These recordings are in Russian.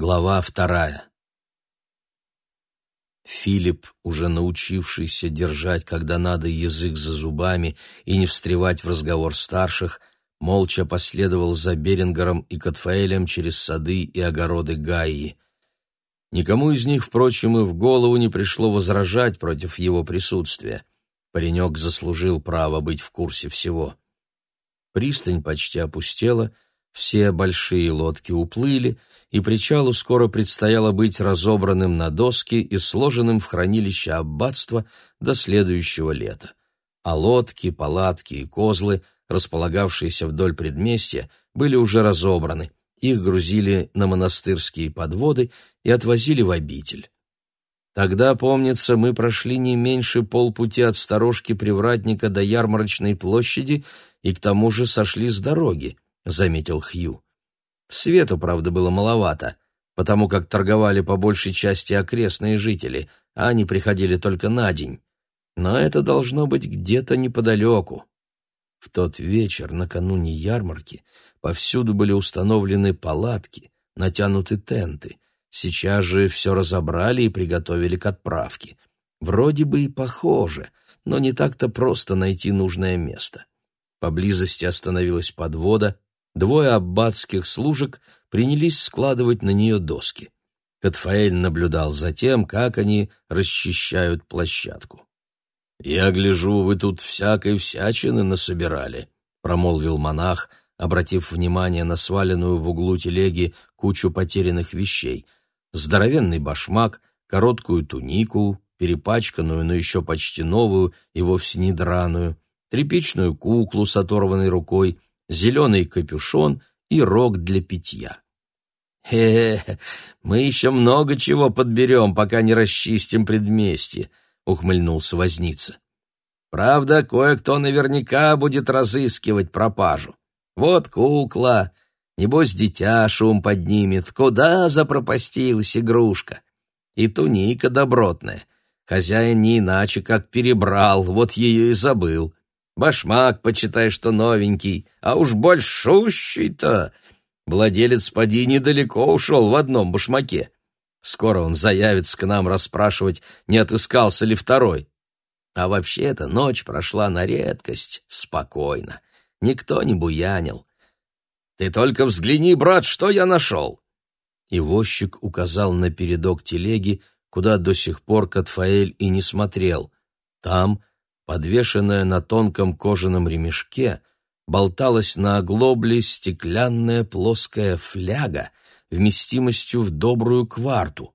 Глава вторая. Филипп, уже научившийся держать, когда надо, язык за зубами и не встревать в разговор старших, молча последовал за Берингером и Катфаэлем через сады и огороды Гаи. Никому из них, впрочем, и в голову не пришло возражать против его присутствия. Паренек заслужил право быть в курсе всего. Пристань почти опустела — все большие лодки уплыли, и причалу скоро предстояло быть разобранным на доски и сложенным в хранилище аббатства до следующего лета. А лодки, палатки и козлы, располагавшиеся вдоль предместья, были уже разобраны. Их грузили на монастырские подводы и отвозили в обитель. Тогда, помнится, мы прошли не меньше полпути от сторожки привратника до ярмарочной площади и к тому же сошли с дороги заметил Хью. Свету, правда, было маловато, потому как торговали по большей части окрестные жители, а они приходили только на день. Но это должно быть где-то неподалеку. В тот вечер, накануне ярмарки, повсюду были установлены палатки, натянуты тенты. Сейчас же все разобрали и приготовили к отправке. Вроде бы и похоже, но не так-то просто найти нужное место. Поблизости остановилась подвода, Двое аббатских служек принялись складывать на нее доски. Катфаэль наблюдал за тем, как они расчищают площадку. «Я гляжу, вы тут всякой всячины насобирали», — промолвил монах, обратив внимание на сваленную в углу телеги кучу потерянных вещей. Здоровенный башмак, короткую тунику, перепачканную, но еще почти новую и вовсе не драную, тряпичную куклу с оторванной рукой, зеленый капюшон и рог для питья. «Хе, -хе мы еще много чего подберем, пока не расчистим предместье», — ухмыльнулся возница. «Правда, кое-кто наверняка будет разыскивать пропажу. Вот кукла, небось дитя шум поднимет, куда запропастилась игрушка. И туника добротная, хозяин не иначе как перебрал, вот ее и забыл. Башмак, почитай, что новенький, а уж большущий-то. Владелец поди недалеко ушел в одном башмаке. Скоро он заявится к нам расспрашивать, не отыскался ли второй. А вообще-то ночь прошла на редкость спокойно. Никто не буянил. Ты только взгляни, брат, что я нашел. И возчик указал на передок телеги, куда до сих пор Катфаэль и не смотрел. Там, Подвешенная на тонком кожаном ремешке, болталась на оглобле стеклянная плоская фляга вместимостью в добрую кварту.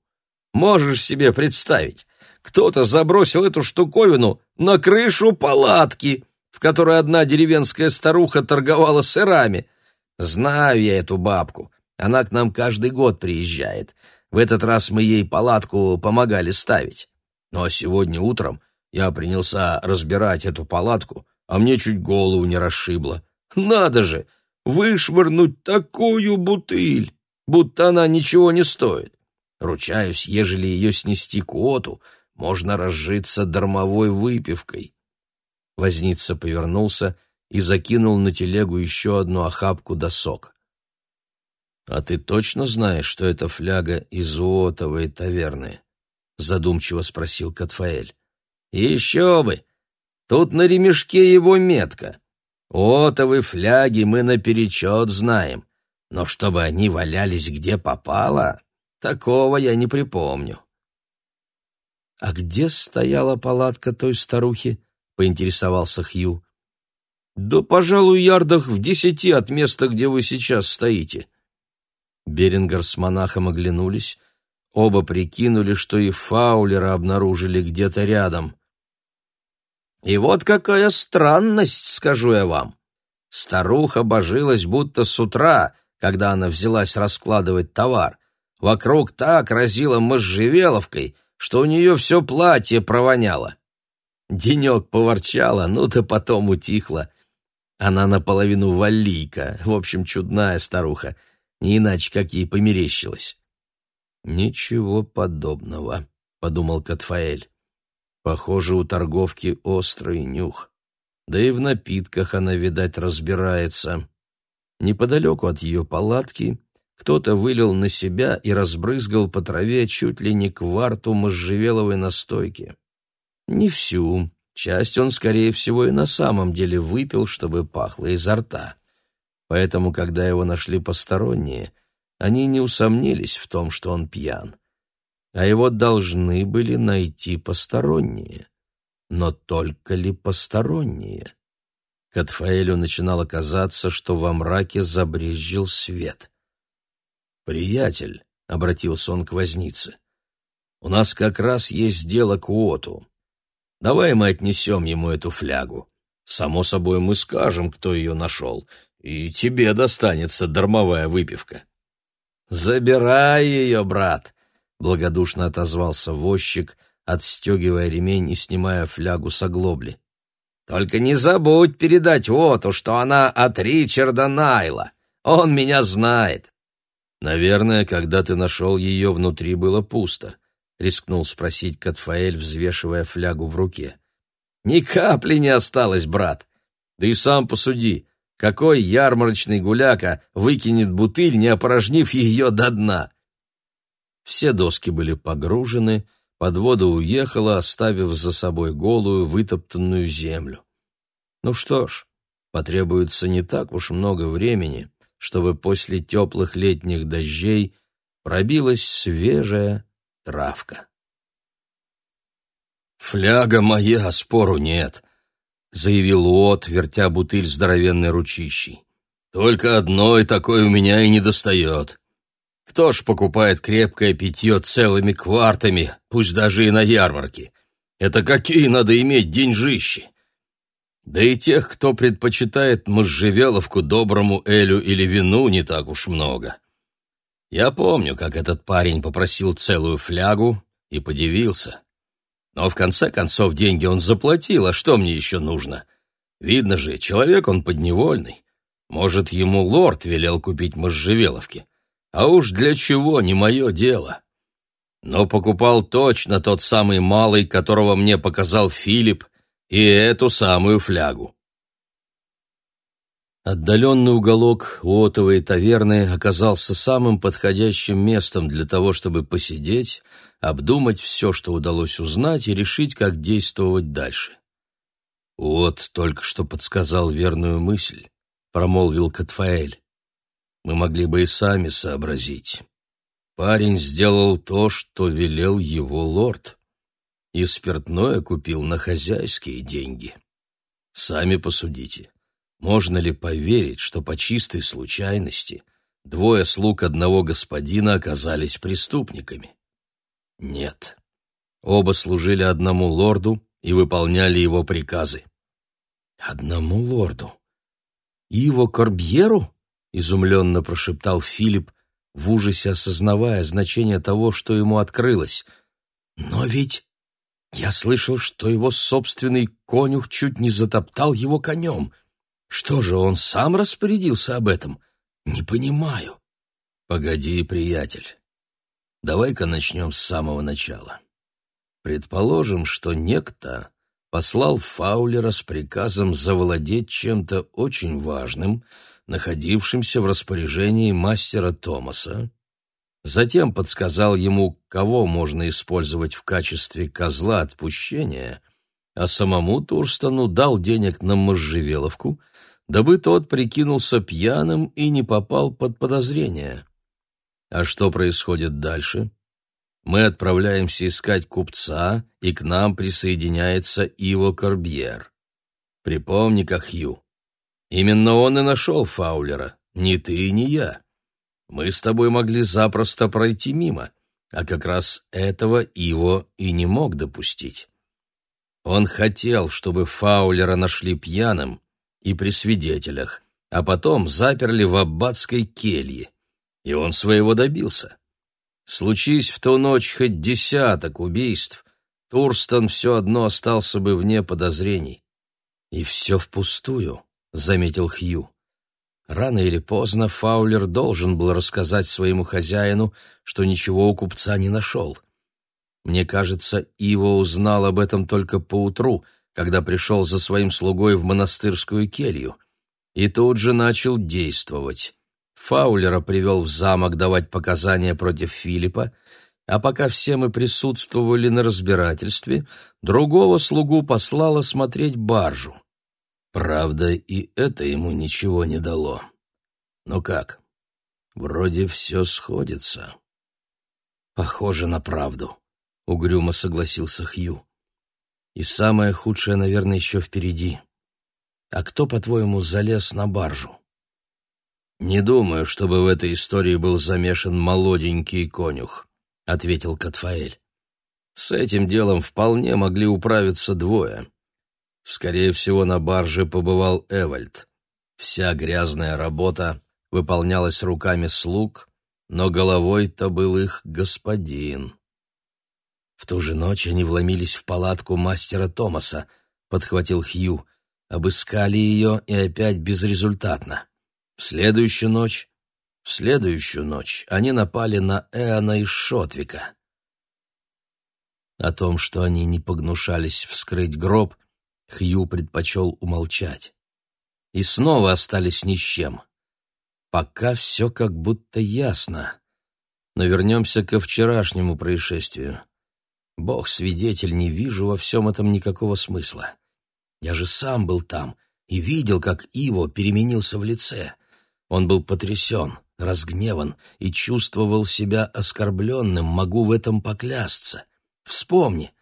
Можешь себе представить, кто-то забросил эту штуковину на крышу палатки, в которой одна деревенская старуха торговала сырами. Знаю я эту бабку, она к нам каждый год приезжает. В этот раз мы ей палатку помогали ставить. А сегодня утром я принялся разбирать эту палатку, а мне чуть голову не расшибло. Надо же, вышвырнуть такую бутыль, будто она ничего не стоит. Ручаюсь, ежели ее снести к оту, можно разжиться дармовой выпивкой. Возница повернулся и закинул на телегу еще одну охапку досок. — А ты точно знаешь, что это фляга из Уотовой таверны? — задумчиво спросил Катфаэль. Еще бы! Тут на ремешке его метка. Отовы фляги мы наперечет знаем, но чтобы они валялись где попало, такого я не припомню. — А где стояла палатка той старухи? — поинтересовался Хью. — Да, пожалуй, ярдах в десяти от места, где вы сейчас стоите. Берингер с монахом оглянулись. Оба прикинули, что и Фаулера обнаружили где-то рядом. И вот какая странность, скажу я вам. Старуха божилась будто с утра, когда она взялась раскладывать товар. Вокруг так разила можжевеловкой, что у нее все платье провоняло. Денек поворчала, ну да потом утихла. Она наполовину валлийка, в общем, чудная старуха, не иначе, как ей померещилось. «Ничего подобного», — подумал Катфаэль. Похоже, у торговки острый нюх. Да и в напитках она, видать, разбирается. Неподалеку от ее палатки кто-то вылил на себя и разбрызгал по траве чуть ли не кварту можжевеловой настойки. Не всю, часть он, скорее всего, и на самом деле выпил, чтобы пахло изо рта. Поэтому, когда его нашли посторонние, они не усомнились в том, что он пьян. А его должны были найти посторонние. Но только ли посторонние? Катфаэлю начинало казаться, что во мраке забрезжил свет. «Приятель», — обратился он к вознице, — «у нас как раз есть дело к Уоту. Давай мы отнесем ему эту флягу. Само собой, мы скажем, кто ее нашел, и тебе достанется дармовая выпивка». «Забирай ее, брат», — благодушно отозвался возчик, отстегивая ремень и снимая флягу с оглобли. «Только не забудь передать Уоту, что она от Ричарда Найла. Он меня знает». «Наверное, когда ты нашел ее, внутри было пусто», — рискнул спросить Катфаэль, взвешивая флягу в руке. «Ни капли не осталось, брат. Да и сам посуди, какой ярмарочный гуляка выкинет бутыль, не опорожнив ее до дна?» Все доски были погружены, подвода уехала, оставив за собой голую, вытоптанную землю. Ну что ж, потребуется не так уж много времени, чтобы после теплых летних дождей пробилась свежая травка. «Фляга моя, спору нет», — заявил Уот, вертя бутыль здоровенной ручищей. «Только одной такой у меня и не достает. Кто ж покупает крепкое питье целыми квартами, пусть даже и на ярмарке? Это какие надо иметь деньжищи? Да и тех, кто предпочитает можжевеловку доброму элю или вину, не так уж много. Я помню, как этот парень попросил целую флягу и подивился. Но в конце концов деньги он заплатил, а что мне еще нужно? Видно же, человек он подневольный. Может, ему лорд велел купить можжевеловки. А уж для чего, не мое дело. Но покупал точно тот самый малый, которого мне показал Филипп, и эту самую флягу. Отдаленный уголок Уотовой таверны оказался самым подходящим местом для того, чтобы посидеть, обдумать все, что удалось узнать, и решить, как действовать дальше. «Вот только что подсказал верную мысль», — промолвил Катфаэль. «Мы могли бы и сами сообразить. Парень сделал то, что велел его лорд и спиртное купил на хозяйские деньги. Сами посудите, можно ли поверить, что по чистой случайности двое слуг одного господина оказались преступниками? Нет. Оба служили одному лорду и выполняли его приказы. Одному лорду? Иво Корбьеру? Изумленно прошептал Филипп, в ужасе осознавая значение того, что ему открылось. Но ведь я слышал, что его собственный конюх чуть не затоптал его конем. Что же, он сам распорядился об этом? Не понимаю. Погоди, приятель. Давай-ка начнем с самого начала. Предположим, что некто послал Фаулера с приказом завладеть чем-то очень важным, находившимся в распоряжении мастера Томаса, Затем подсказал ему, кого можно использовать в качестве козла отпущения, а самому Турстону дал денег на можжевеловку, дабы тот прикинулся пьяным и не попал под подозрение. А что происходит дальше? Мы отправляемся искать купца, и к нам присоединяется Иво Корбьер. Припомни-ка, Хью. Именно он и нашел Фаулера, ни ты, ни я мы с тобой могли запросто пройти мимо, а как раз этого Иво и не мог допустить. Он хотел, чтобы Фаулера нашли пьяным и при свидетелях, а потом заперли в аббатской келье, и он своего добился. Случись в ту ночь хоть десяток убийств, Турстон все одно остался бы вне подозрений. «И все впустую», — заметил Хью. Рано или поздно Фаулер должен был рассказать своему хозяину, что ничего у купца не нашел. Мне кажется, Иво узнал об этом только поутру, когда пришел за своим слугой в монастырскую келью, и тут же начал действовать. Фаулера привел в замок давать показания против Филиппа, а пока все мы присутствовали на разбирательстве, другого слугу послала смотреть баржу. Правда, и это ему ничего не дало. Ну как? Вроде все сходится. Похоже на правду, — угрюмо согласился Хью. И самое худшее, наверное, еще впереди. А кто, по-твоему, залез на баржу? Не думаю, чтобы в этой истории был замешан молоденький конюх. — ответил Катфаэль. «С этим делом вполне могли управиться двое. Скорее всего, на барже побывал Эвальд. Вся грязная работа выполнялась руками слуг, но головой-то был их господин». В ту же ночь они вломились в палатку мастера Томаса, подхватил Хью, обыскали ее и опять безрезультатно. В следующую ночь в следующую ночь они напали на Эона из Шотвика. О том, что они не погнушались вскрыть гроб, Хью предпочел умолчать. И снова остались ни с чем. Пока все как будто ясно. Но вернемся ко вчерашнему происшествию. Бог-свидетель, не вижу во всем этом никакого смысла. Я же сам был там и видел, как Иво переменился в лице. Он был потрясен разгневан и чувствовал себя оскорбленным, могу в этом поклясться. Вспомни,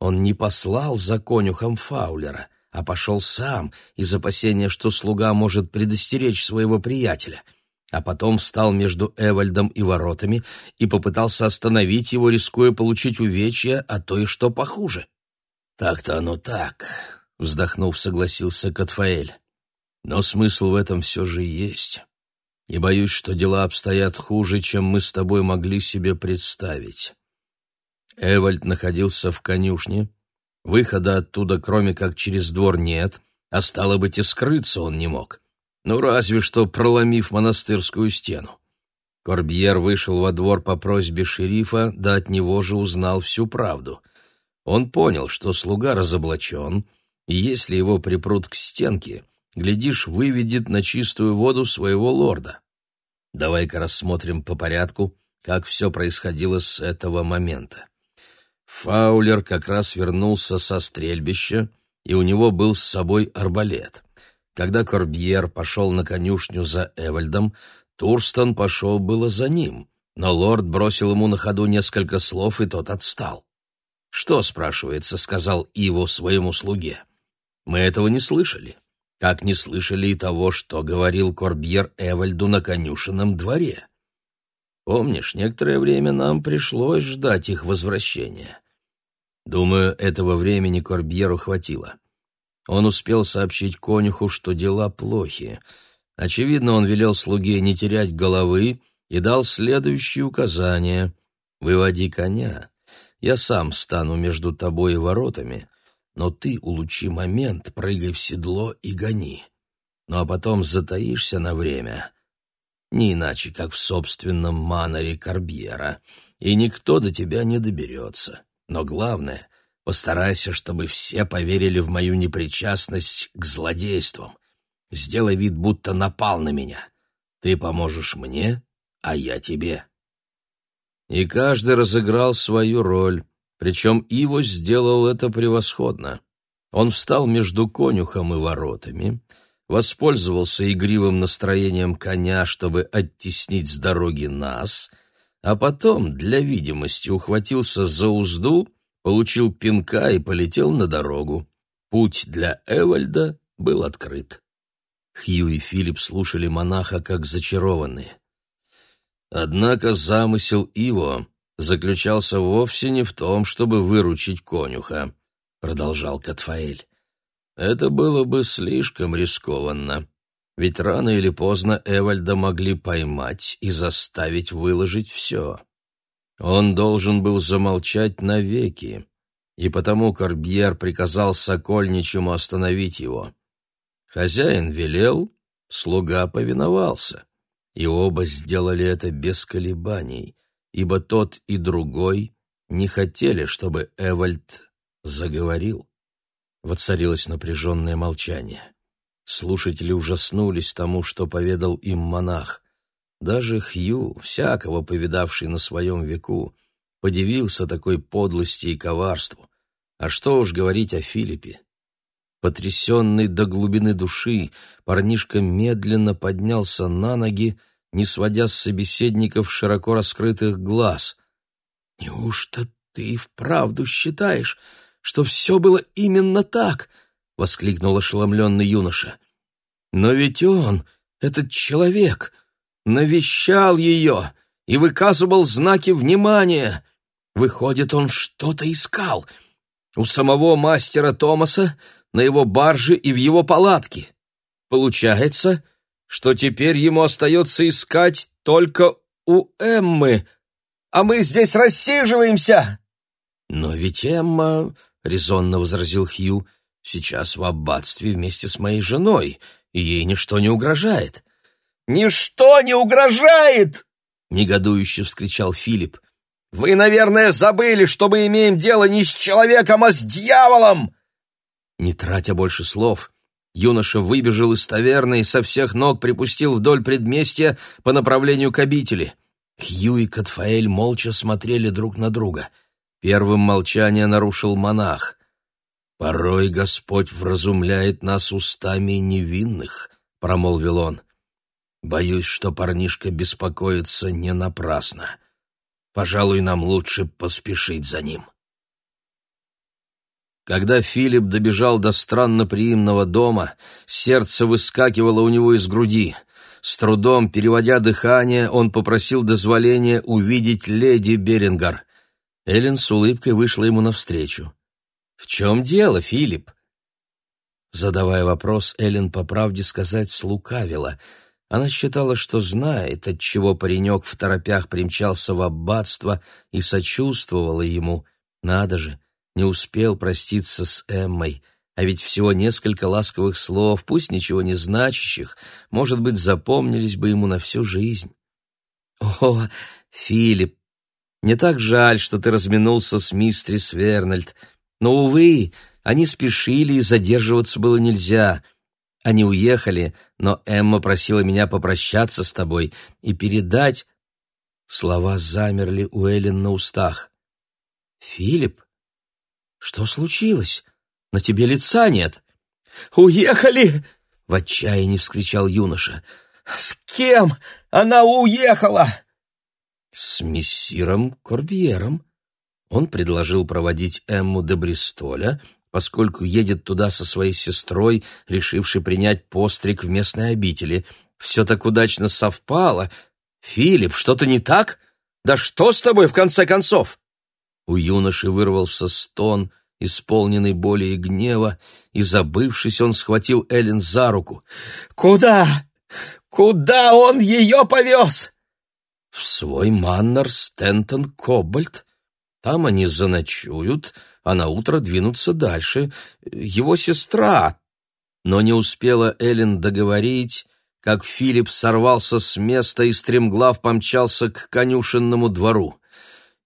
он не послал за конюхом Фаулера, а пошел сам из опасения, что слуга может предостеречь своего приятеля, а потом встал между Эвальдом и воротами и попытался остановить его, рискуя получить увечья, а то и что похуже. «Так-то оно так», — вздохнув, согласился Катфаэль. «Но смысл в этом все же есть и боюсь, что дела обстоят хуже, чем мы с тобой могли себе представить. Эвальд находился в конюшне, выхода оттуда, кроме как через двор, нет, а стало быть, и скрыться он не мог. Ну, разве что проломив монастырскую стену. Корбьер вышел во двор по просьбе шерифа, да от него же узнал всю правду. Он понял, что слуга разоблачен, и если его припрут к стенке — глядишь, выведет на чистую воду своего лорда. Давай-ка рассмотрим по порядку, как все происходило с этого момента. Фаулер как раз вернулся со стрельбища, и у него был с собой арбалет. Когда Корбьер пошел на конюшню за Эвальдом, Турстон пошел было за ним, но лорд бросил ему на ходу несколько слов, и тот отстал. «Что, — спрашивается, — сказал Иво своему слуге? Мы этого не слышали как не слышали и того, что говорил Корбьер Эвальду на конюшенном дворе. Помнишь, некоторое время нам пришлось ждать их возвращения. Думаю, этого времени Корбьеру хватило. Он успел сообщить конюху, что дела плохи. Очевидно, он велел слуге не терять головы и дал следующие указания. «Выводи коня. Я сам стану между тобой и воротами, но ты улучи момент, прыгай в седло и гони. Ну а потом затаишься на время. Не иначе, как в собственном маноре Корбьера, и никто до тебя не доберется. Но главное, постарайся, чтобы все поверили в мою непричастность к злодействам. Сделай вид, будто напал на меня. Ты поможешь мне, а я тебе. И каждый разыграл свою роль. Причем Иво сделал это превосходно. Он встал между конюхом и воротами, воспользовался игривым настроением коня, чтобы оттеснить с дороги нас, а потом, для видимости, ухватился за узду, получил пинка и полетел на дорогу. Путь для Эвальда был открыт. Хью и Филипп слушали монаха как зачарованные. Однако замысел Иво заключался вовсе не в том, чтобы выручить конюха, продолжал Катфаэль. Это было бы слишком рискованно, ведь рано или поздно Эвальда могли поймать и заставить выложить все. Он должен был замолчать навеки, и потому Корбьер приказал Сокольничему остановить его. Хозяин велел, слуга повиновался, и оба сделали это без колебаний ибо тот и другой не хотели, чтобы Эвальд заговорил. Воцарилось напряженное молчание. Слушатели ужаснулись тому, что поведал им монах. Даже Хью, всякого повидавший на своем веку, подивился такой подлости и коварству. А что уж говорить о Филиппе. Потрясенный до глубины души, парнишка медленно поднялся на ноги, не сводя с собеседников широко раскрытых глаз. «Неужто ты вправду считаешь, что все было именно так?» — воскликнул ошеломленный юноша. «Но ведь он, этот человек, навещал ее и выказывал знаки внимания. Выходит, он что-то искал. У самого мастера Томаса, на его барже и в его палатке. Получается, что теперь ему остается искать только у Эммы, а мы здесь рассиживаемся. Но ведь Эмма, — резонно возразил Хью, — сейчас в аббатстве вместе с моей женой, и ей ничто не угрожает. «Ничто не угрожает!» — негодующе вскричал Филипп. «Вы, наверное, забыли, что мы имеем дело не с человеком, а с дьяволом!» Не тратя больше слов, юноша выбежал из таверны и со всех ног припустил вдоль предместья по направлению к обители. Хью и Катфаэль молча смотрели друг на друга. Первым молчание нарушил монах. «Порой Господь вразумляет нас устами невинных», — промолвил он. Боюсь, что парнишка беспокоится не напрасно. Пожалуй, нам лучше поспешить за ним. Когда Филипп добежал до странно приимного дома, сердце выскакивало у него из груди. С трудом переводя дыхание, он попросил дозволения увидеть леди Берингар. Эллен с улыбкой вышла ему навстречу. «В чем дело, Филипп?» Задавая вопрос, Эллен, по правде сказать, слукавила — она считала, что знает, отчего паренек в торопях примчался в аббатство и сочувствовала ему. Надо же, не успел проститься с Эммой, а ведь всего несколько ласковых слов, пусть ничего не значащих, может быть, запомнились бы ему на всю жизнь. «О, Филипп, мне так жаль, что ты разминулся с мистрис Вернольд, но, увы, они спешили, и задерживаться было нельзя». Они уехали, но Эмма просила меня попрощаться с тобой и передать...» Слова замерли у Эллен на устах. «Филипп, что случилось? На тебе лица нет». «Уехали!» — в отчаянии вскричал юноша. «С кем она уехала?» «С мессиром Корбьером». Он предложил проводить Эмму до Бристоля, поскольку едет туда со своей сестрой, решившей принять постриг в местной обители. Все так удачно совпало. Филипп, что-то не так? Да что с тобой, в конце концов? У юноши вырвался стон, исполненный боли и гнева, и, забывшись, он схватил Эллен за руку. «Куда? Куда он ее повез?» «В свой маннер Стентон Кобальт. Там они заночуют, а на утро двинуться дальше. Его сестра. Но не успела Эллен договорить, как Филипп сорвался с места и стремглав помчался к конюшенному двору.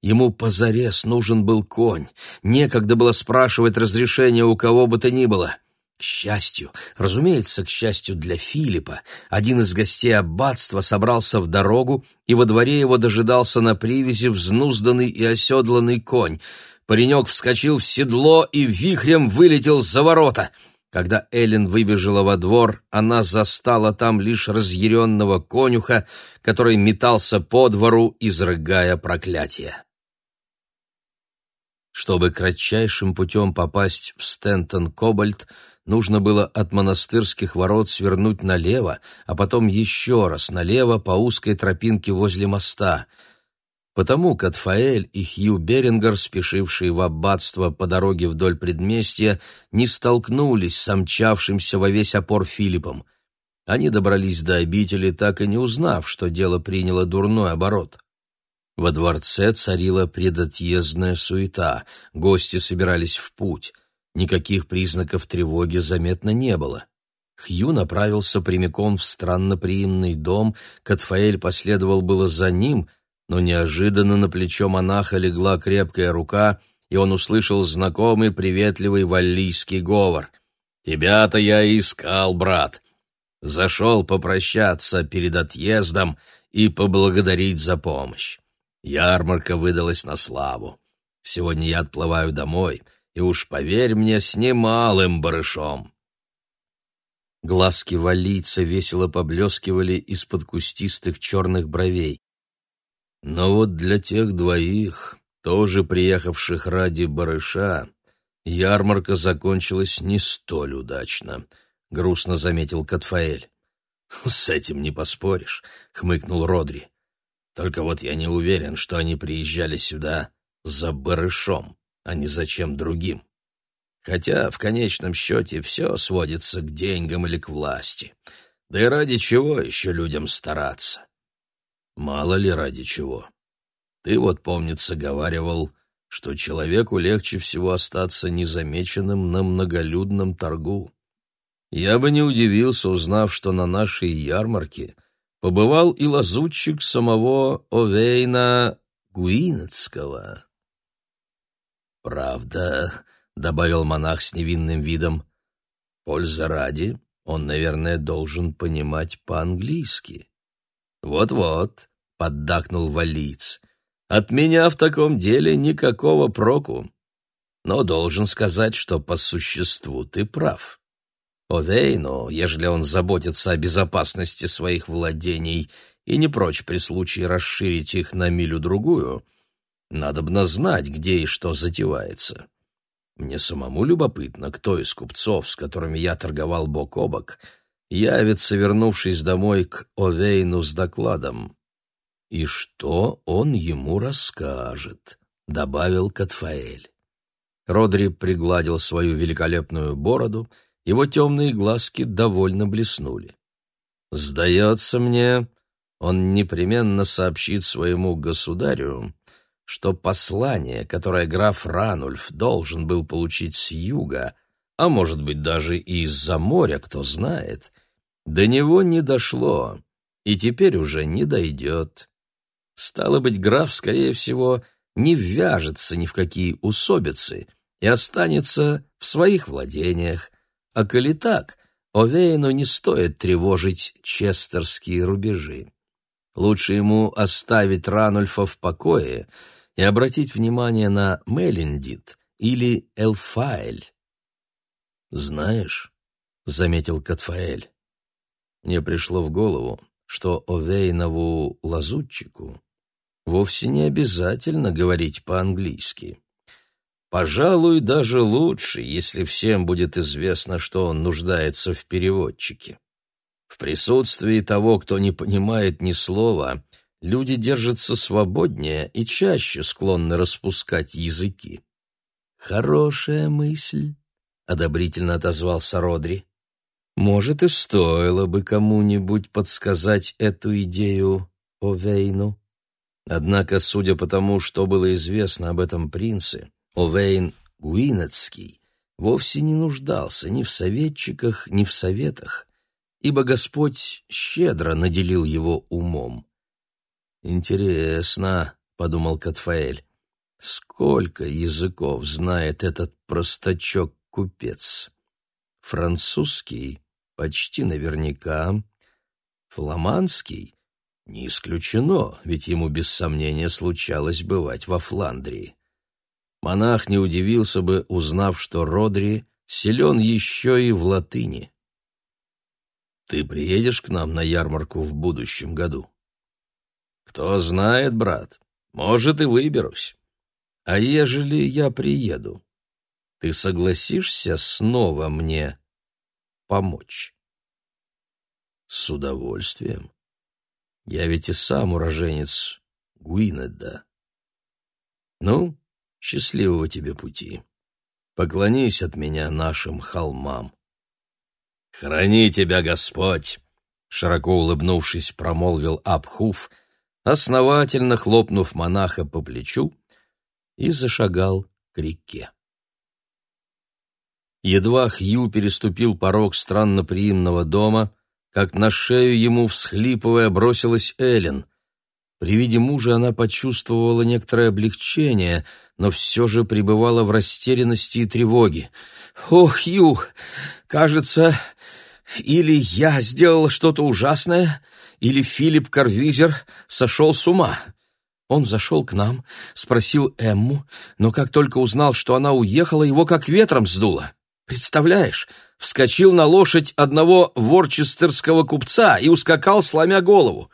Ему позарез нужен был конь. Некогда было спрашивать разрешения у кого бы то ни было. К счастью, разумеется, к счастью для Филиппа, один из гостей аббатства собрался в дорогу, и во дворе его дожидался на привязи взнузданный и оседланный конь — Паренек вскочил в седло и вихрем вылетел за ворота. Когда Эллен выбежала во двор, она застала там лишь разъяренного конюха, который метался по двору, изрыгая проклятие. Чтобы кратчайшим путем попасть в Стентон-Кобальт, нужно было от монастырских ворот свернуть налево, а потом еще раз налево по узкой тропинке возле моста — Потому Катфаэль и Хью Берингер, спешившие в аббатство по дороге вдоль предместья, не столкнулись с омчавшимся во весь опор Филиппом. Они добрались до обители, так и не узнав, что дело приняло дурной оборот. Во дворце царила предотъездная суета, гости собирались в путь. Никаких признаков тревоги заметно не было. Хью направился прямиком в странноприимный дом, Катфаэль последовал было за ним — но неожиданно на плечо монаха легла крепкая рука, и он услышал знакомый приветливый валлийский говор. «Тебя-то я искал, брат. Зашел попрощаться перед отъездом и поблагодарить за помощь. Ярмарка выдалась на славу. Сегодня я отплываю домой, и уж поверь мне, с немалым барышом. Глазки валийца весело поблескивали из-под кустистых черных бровей. Но вот для тех двоих, тоже приехавших ради барыша, ярмарка закончилась не столь удачно, — грустно заметил Катфаэль. — С этим не поспоришь, — хмыкнул Родри. — Только вот я не уверен, что они приезжали сюда за барышом, а не за чем другим. Хотя в конечном счете все сводится к деньгам или к власти. Да и ради чего еще людям стараться? Мало ли ради чего. Ты вот, помнится, говаривал, что человеку легче всего остаться незамеченным на многолюдном торгу. Я бы не удивился, узнав, что на нашей ярмарке побывал и лазутчик самого Овейна Гуинецкого. Правда, — добавил монах с невинным видом. «Польза ради, он, наверное, должен понимать по-английски». «Вот-вот», — поддакнул валиц, — «от меня в таком деле никакого проку. Но должен сказать, что по существу ты прав. Овейну, ежели он заботится о безопасности своих владений и не прочь при случае расширить их на милю-другую, надобно знать, где и что затевается». Мне самому любопытно, кто из купцов, с которыми я торговал бок о бок, явится, вернувшись домой к Овейну с докладом. И что он ему расскажет, — добавил Катфаэль. Родри пригладил свою великолепную бороду, его темные глазки довольно блеснули. «Сдается мне, он непременно сообщит своему государю, что послание, которое граф Ранульф должен был получить с юга, а может быть даже и из-за моря, кто знает, до него не дошло и теперь уже не дойдет. Стало быть, граф, скорее всего, не ввяжется ни в какие усобицы и останется в своих владениях, а коли так, Овейну не стоит тревожить честерские рубежи. Лучше ему оставить Ранульфа в покое — и обратить внимание на Мелиндит или Элфаэль. «Знаешь», — заметил Катфаэль, — «мне пришло в голову, что Овейнову лазутчику вовсе не обязательно говорить по-английски. Пожалуй, даже лучше, если всем будет известно, что он нуждается в переводчике. В присутствии того, кто не понимает ни слова, люди держатся свободнее и чаще склонны распускать языки. «Хорошая мысль», — одобрительно отозвался Родри. «Может, и стоило бы кому-нибудь подсказать эту идею Овейну. Однако, судя по тому, что было известно об этом принце, Овейн Гуинецкий вовсе не нуждался ни в советчиках, ни в советах, ибо Господь щедро наделил его умом. «Интересно», — подумал Катфаэль, — «сколько языков знает этот простачок-купец? Французский почти наверняка, фламандский не исключено, ведь ему без сомнения случалось бывать во Фландрии. Монах не удивился бы, узнав, что Родри силен еще и в латыни. «Ты приедешь к нам на ярмарку в будущем году?» Кто знает, брат, может, и выберусь. А ежели я приеду, ты согласишься снова мне помочь? С удовольствием. Я ведь и сам уроженец Гуинеда. Ну, счастливого тебе пути. Поклонись от меня нашим холмам. Храни тебя Господь! Широко улыбнувшись, промолвил Абхуф, основательно хлопнув монаха по плечу, и зашагал к реке. Едва Хью переступил порог странноприимного дома, как на шею ему, всхлипывая, бросилась Эллен. При виде мужа она почувствовала некоторое облегчение, но все же пребывала в растерянности и тревоге. «О, Хью, кажется, Или я сделал что-то ужасное, или Филипп Карвизер сошел с ума. Он зашел к нам, спросил Эмму, но как только узнал, что она уехала, его как ветром сдуло. Представляешь, вскочил на лошадь одного ворчестерского купца и ускакал, сломя голову.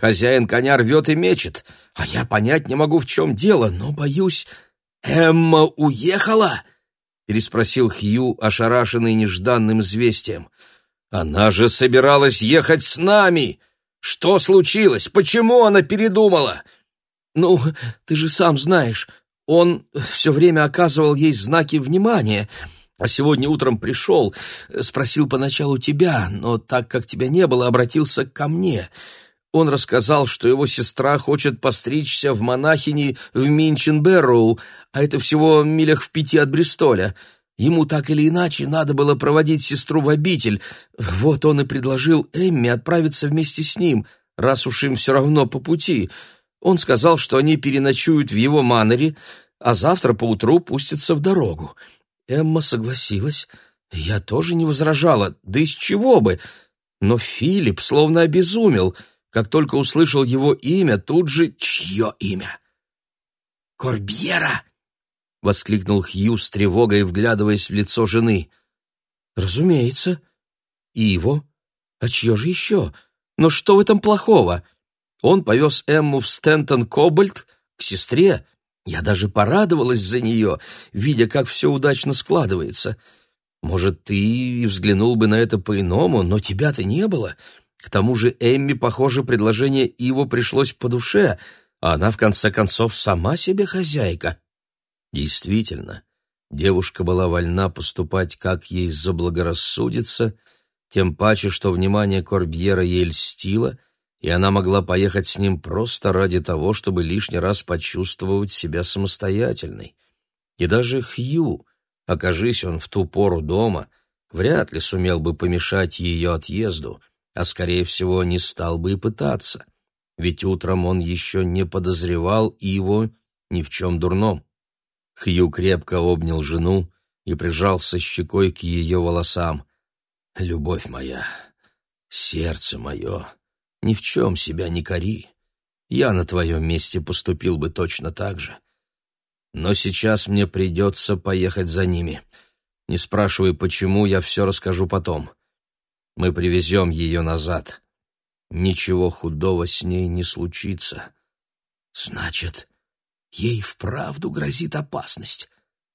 Хозяин коня рвет и мечет, а я понять не могу, в чем дело, но, боюсь, Эмма уехала?» — переспросил Хью, ошарашенный нежданным известием. «Она же собиралась ехать с нами! Что случилось? Почему она передумала?» «Ну, ты же сам знаешь, он все время оказывал ей знаки внимания, а сегодня утром пришел, спросил поначалу тебя, но так как тебя не было, обратился ко мне». Он рассказал, что его сестра хочет постричься в монахини в Минченберроу, а это всего милях в пяти от Бристоля. Ему так или иначе надо было проводить сестру в обитель. Вот он и предложил Эмми отправиться вместе с ним, раз уж им все равно по пути. Он сказал, что они переночуют в его манере, а завтра поутру пустятся в дорогу. Эмма согласилась. Я тоже не возражала, да из чего бы. Но Филипп словно обезумел — как только услышал его имя, тут же чье имя? «Корбьера!» — воскликнул Хью с тревогой, вглядываясь в лицо жены. «Разумеется. Иво. А чье же еще? Но что в этом плохого? Он повез Эмму в Стентон-Кобальт к сестре. Я даже порадовалась за нее, видя, как все удачно складывается. Может, ты и взглянул бы на это по-иному, но тебя-то не было. К тому же Эмми, похоже, предложение Иво пришлось по душе, а она, в конце концов, сама себе хозяйка. Действительно, девушка была вольна поступать, как ей заблагорассудится, тем паче, что внимание Корбьера ей льстило, и она могла поехать с ним просто ради того, чтобы лишний раз почувствовать себя самостоятельной. И даже Хью, окажись он в ту пору дома, вряд ли сумел бы помешать ее отъезду — а, скорее всего, не стал бы и пытаться, ведь утром он еще не подозревал его ни в чем дурном. Хью крепко обнял жену и прижался щекой к ее волосам. «Любовь моя, сердце мое, ни в чем себя не кори. Я на твоем месте поступил бы точно так же. Но сейчас мне придется поехать за ними. Не спрашивай, почему, я все расскажу потом. Мы привезем ее назад. Ничего худого с ней не случится. Значит, ей вправду грозит опасность,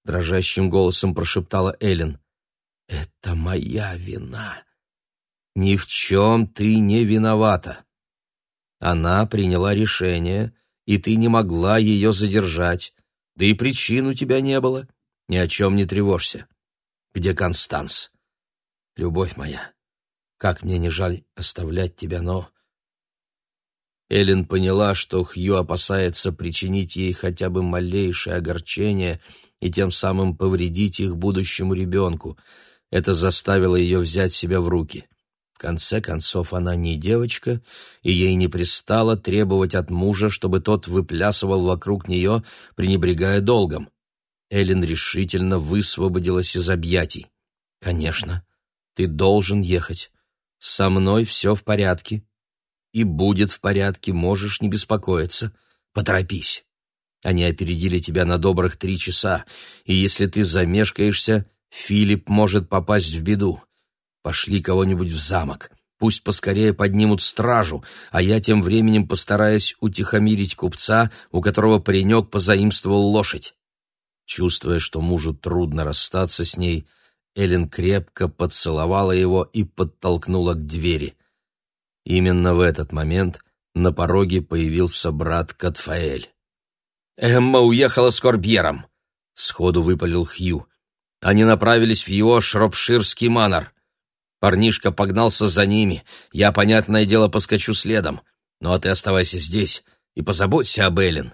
дрожащим голосом прошептала Эллен. Это моя вина. Ни в чем ты не виновата. Она приняла решение, и ты не могла ее задержать, да и причин у тебя не было. Ни о чем не тревожься. Где Констанс? Любовь моя, как мне не жаль оставлять тебя, но...» Эллен поняла, что Хью опасается причинить ей хотя бы малейшее огорчение и тем самым повредить их будущему ребенку. Это заставило ее взять себя в руки. В конце концов, она не девочка, и ей не пристало требовать от мужа, чтобы тот выплясывал вокруг нее, пренебрегая долгом. Эллен решительно высвободилась из объятий. «Конечно, ты должен ехать. Со мной все в порядке. И будет в порядке, можешь не беспокоиться. Поторопись. Они опередили тебя на добрых три часа, и если ты замешкаешься, Филипп может попасть в беду. Пошли кого-нибудь в замок. Пусть поскорее поднимут стражу, а я тем временем постараюсь утихомирить купца, у которого паренек позаимствовал лошадь. Чувствуя, что мужу трудно расстаться с ней, Эллен крепко поцеловала его и подтолкнула к двери. Именно в этот момент на пороге появился брат Катфаэль. «Эмма уехала с Корбьером», — сходу выпалил Хью. Они направились в его шропширский манор. Парнишка погнался за ними. Я, понятное дело, поскочу следом. Ну ты оставайся здесь и позаботься об Эллен.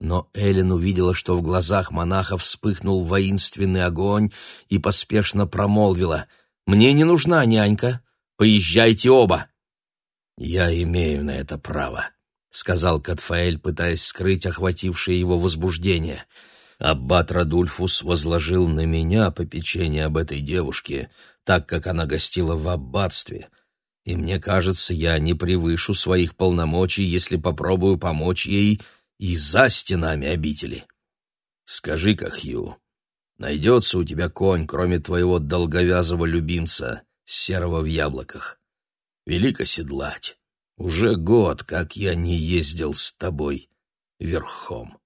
Но Эллен увидела, что в глазах монаха вспыхнул воинственный огонь и поспешно промолвила «Мне не нужна нянька, поезжайте оба». «Я имею на это право», — сказал Катфаэль, пытаясь скрыть охватившее его возбуждение. Аббат Радульфус возложил на меня попечение об этой девушке, так как она гостила в аббатстве, и мне кажется, я не превышу своих полномочий, если попробую помочь ей и за стенами обители. Скажи-ка, Хью, найдется у тебя конь, кроме твоего долговязого любимца, серого в яблоках? Велико седлать. Уже год, как я не ездил с тобой верхом.